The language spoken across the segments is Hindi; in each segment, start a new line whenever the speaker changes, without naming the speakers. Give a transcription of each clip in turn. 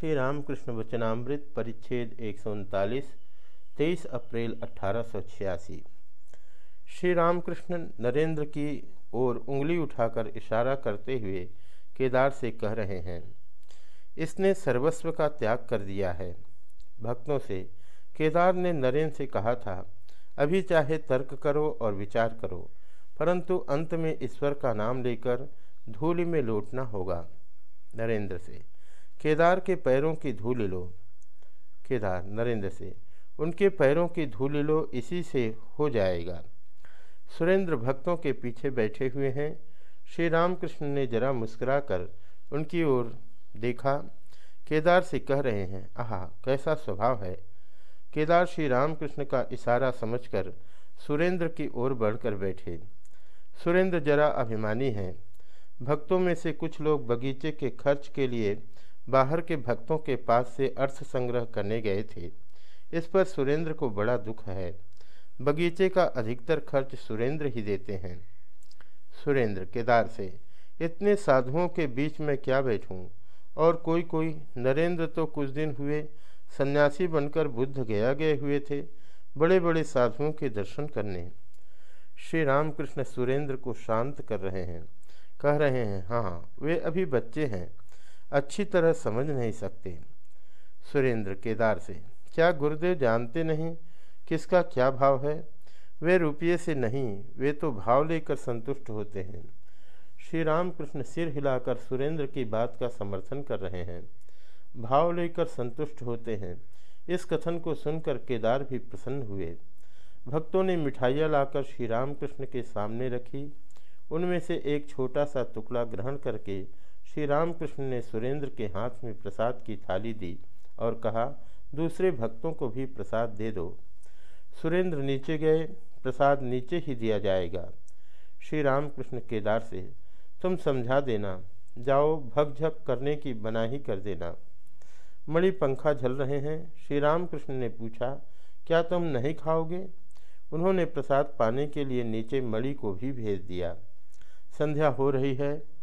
श्री रामकृष्ण वचनामृत परिच्छेद एक सौ उनतालीस, तेईस अप्रैल अठारह श्री रामकृष्ण नरेंद्र की ओर उंगली उठाकर इशारा करते हुए केदार से कह रहे हैं, इसने सर्वस्व का त्याग कर दिया है। भक्तों से, केदार ने नरेंद्र से कहा था, अभी चाहे तर्क करो और विचार करो, परंतु अंत में ईश्वर का नाम लेकर धूल में लौटना होगा। नरेंद्र से केदार के पैरों की धूल लो केदार, नरेंद्र से, उनके पैरों की धूल लो, इसी से हो जाएगा। सुरेंद्र भक्तों के पीछे बैठे हुए हैं। श्री रामकृष्ण ने जरा मुस्कुराकर उनकी ओर देखा। केदार से कह रहे हैं, आह, कैसा स्वभाव है? केदार श्री रामकृष्ण का इशारा समझकर सुरेंद्र की ओर बढ़कर बैठे। सुरेंद्र जरा अभिमानी हैं। भक्तों में से कुछ लोग बगीचे के खर्च के लिए बाहर के भक्तों के पास से अर्थ संग्रह करने गए थे। इस पर सुरेंद्र को बड़ा दुख है। बगीचे का अधिकतर खर्च सुरेंद्र ही देते हैं। सुरेंद्र, केदार से, इतने साधुओं के बीच में क्या बैठूं? और कोई कोई? नरेंद्र तो कुछ दिन हुए सन्यासी बनकर बुद्ध गया गए हुए थे बड़े बड़े साधुओं के दर्शन करने। श्री रामकृष्ण सुरेंद्र को शांत कर रहे हैं। कह रहे हैं हाँ वे अभी बच्चे हैं। अच्छी तरह समझ नहीं सकते। सुरेंद्र केदार से, क्या गुरुदेव जानते नहीं किसका क्या भाव है? वे रुपये से नहीं, वे तो भाव लेकर संतुष्ट होते हैं। श्री रामकृष्ण सिर हिलाकर सुरेंद्र की बात का समर्थन कर रहे हैं। भाव लेकर संतुष्ट होते हैं। इस कथन को सुनकर केदार भी प्रसन्न हुए। भक्तों ने मिठाइयाँ लाकर श्री रामकृष्ण के सामने रखी। उनमें से एक छोटा सा टुकड़ा ग्रहण करके श्री रामकृष्ण ने सुरेंद्र के हाथ में प्रसाद की थाली दी और कहा, दूसरे भक्तों को भी प्रसाद दे दो। सुरेंद्र नीचे गए, प्रसाद नीचे ही दिया जाएगा। श्री रामकृष्ण केदार से, तुम समझा देना, जाओ भगझक करने की बनाही कर देना। मणि पंखा झल रहे हैं। श्री रामकृष्ण ने पूछा, क्या तुम नहीं खाओगे? उन्होंने प्रसाद पाने के लिए नीचे मणि को भी भेज दिया। संध्या हो रही है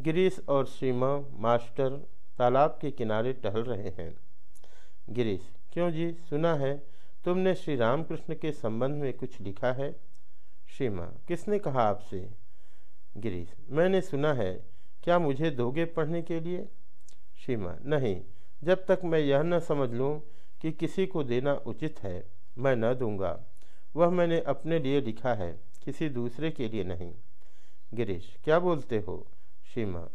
गिरीश और सीमा मास्टर तालाब के किनारे टहल रहे हैं। गिरीश, क्यों जी? सुना है तुमने श्री रामकृष्ण के संबंध में कुछ लिखा है? सीमा, किसने कहा आपसे? गिरीश, मैंने सुना है। क्या मुझे दोगे पढ़ने के लिए? सीमा, नहीं, जब तक मैं यह न समझ लूँ कि किसी को देना उचित है, मैं न दूँगा। वह मैंने अपने लिए लिखा है, किसी दूसरे के लिए नहीं। गिरीश, क्या बोलते हो? सीमा।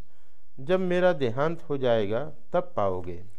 जब मेरा देहांत हो जाएगा तब पाओगे।